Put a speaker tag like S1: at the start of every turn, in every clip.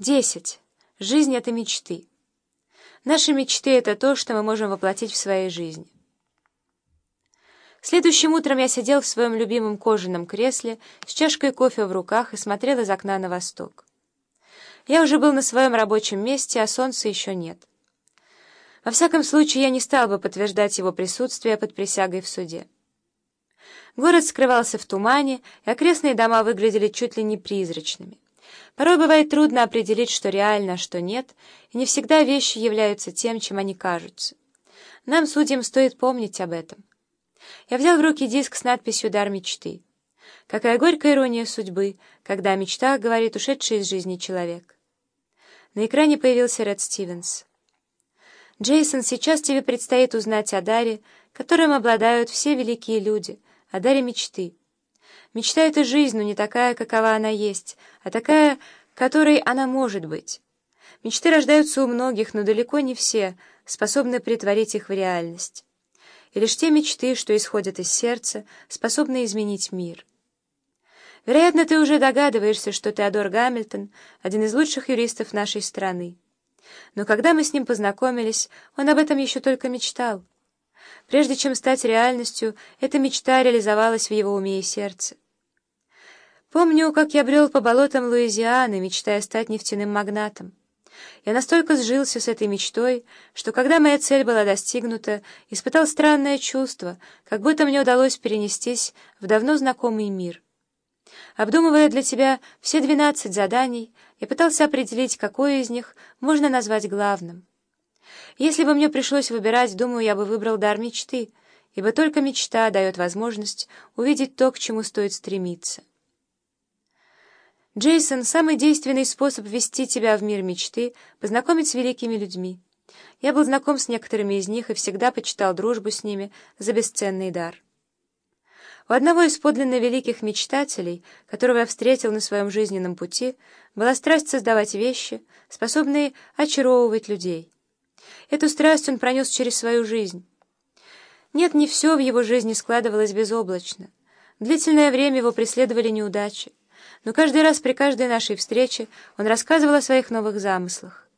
S1: Десять. Жизнь — это мечты. Наши мечты — это то, что мы можем воплотить в своей жизни. Следующим утром я сидел в своем любимом кожаном кресле с чашкой кофе в руках и смотрел из окна на восток. Я уже был на своем рабочем месте, а солнца еще нет. Во всяком случае, я не стал бы подтверждать его присутствие под присягой в суде. Город скрывался в тумане, и окрестные дома выглядели чуть ли не призрачными. Порой бывает трудно определить, что реально, а что нет, и не всегда вещи являются тем, чем они кажутся. Нам, судьям, стоит помнить об этом. Я взял в руки диск с надписью «Дар мечты». Какая горькая ирония судьбы, когда о мечтах говорит ушедший из жизни человек. На экране появился Ред Стивенс. «Джейсон, сейчас тебе предстоит узнать о даре, которым обладают все великие люди, о даре мечты». Мечта — это жизнь, но не такая, какова она есть, а такая, которой она может быть. Мечты рождаются у многих, но далеко не все способны притворить их в реальность. И лишь те мечты, что исходят из сердца, способны изменить мир. Вероятно, ты уже догадываешься, что Теодор Гамильтон — один из лучших юристов нашей страны. Но когда мы с ним познакомились, он об этом еще только мечтал. Прежде чем стать реальностью, эта мечта реализовалась в его уме и сердце. Помню, как я брел по болотам Луизианы, мечтая стать нефтяным магнатом. Я настолько сжился с этой мечтой, что когда моя цель была достигнута, испытал странное чувство, как будто мне удалось перенестись в давно знакомый мир. Обдумывая для тебя все двенадцать заданий, я пытался определить, какое из них можно назвать главным. Если бы мне пришлось выбирать, думаю, я бы выбрал дар мечты, ибо только мечта дает возможность увидеть то, к чему стоит стремиться. Джейсон — самый действенный способ ввести тебя в мир мечты, познакомить с великими людьми. Я был знаком с некоторыми из них и всегда почитал дружбу с ними за бесценный дар. У одного из подлинно великих мечтателей, которого я встретил на своем жизненном пути, была страсть создавать вещи, способные очаровывать людей. Эту страсть он пронес через свою жизнь. Нет, не все в его жизни складывалось безоблачно. Длительное время его преследовали неудачи но каждый раз при каждой нашей встрече он рассказывал о своих новых замыслах.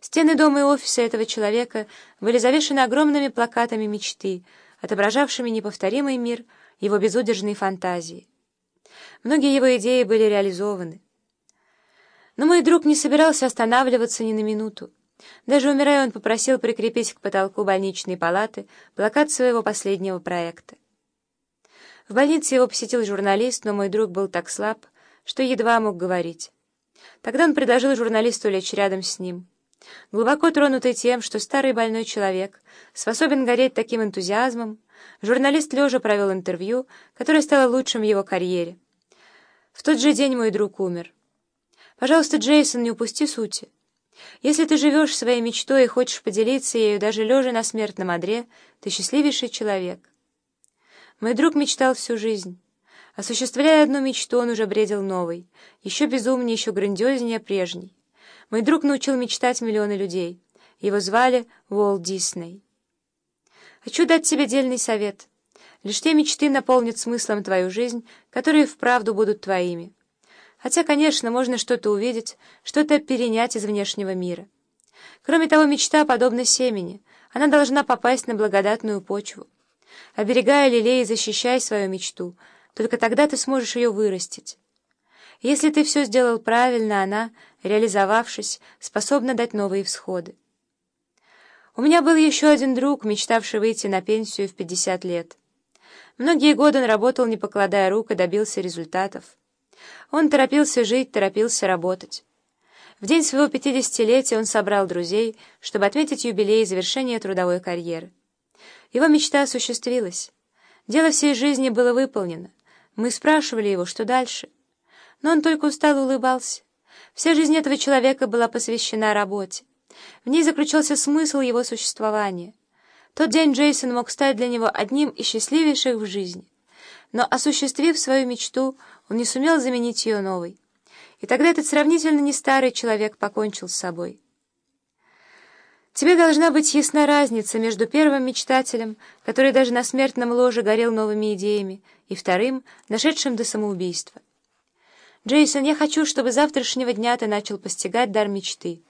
S1: Стены дома и офиса этого человека были завешены огромными плакатами мечты, отображавшими неповторимый мир его безудержной фантазии. Многие его идеи были реализованы. Но мой друг не собирался останавливаться ни на минуту. Даже умирая, он попросил прикрепить к потолку больничной палаты плакат своего последнего проекта. В больнице его посетил журналист, но мой друг был так слаб, что едва мог говорить. Тогда он предложил журналисту лечь рядом с ним. Глубоко тронутый тем, что старый больной человек способен гореть таким энтузиазмом, журналист лежа провел интервью, которое стало лучшим в его карьере. В тот же день мой друг умер. Пожалуйста, Джейсон, не упусти сути. Если ты живешь своей мечтой и хочешь поделиться ею даже лежа на смертном одре, ты счастливейший человек. Мой друг мечтал всю жизнь. Осуществляя одну мечту, он уже бредил новой, еще безумнее, еще грандиознее прежней. Мой друг научил мечтать миллионы людей. Его звали Уолт Дисней. Хочу дать тебе дельный совет. Лишь те мечты наполнят смыслом твою жизнь, которые вправду будут твоими. Хотя, конечно, можно что-то увидеть, что-то перенять из внешнего мира. Кроме того, мечта подобна семени. Она должна попасть на благодатную почву. Оберегая лелея и защищай свою мечту — только тогда ты сможешь ее вырастить. Если ты все сделал правильно, она, реализовавшись, способна дать новые всходы. У меня был еще один друг, мечтавший выйти на пенсию в 50 лет. Многие годы он работал, не покладая рук, и добился результатов. Он торопился жить, торопился работать. В день своего пятидесятилетия он собрал друзей, чтобы отметить юбилей и завершение трудовой карьеры. Его мечта осуществилась. Дело всей жизни было выполнено. Мы спрашивали его, что дальше. Но он только устало улыбался. Вся жизнь этого человека была посвящена работе. В ней заключался смысл его существования. Тот день Джейсон мог стать для него одним из счастливейших в жизни. Но, осуществив свою мечту, он не сумел заменить ее новой. И тогда этот сравнительно не старый человек покончил с собой. Тебе должна быть ясна разница между первым мечтателем, который даже на смертном ложе горел новыми идеями, и вторым, нашедшим до самоубийства. «Джейсон, я хочу, чтобы завтрашнего дня ты начал постигать дар мечты».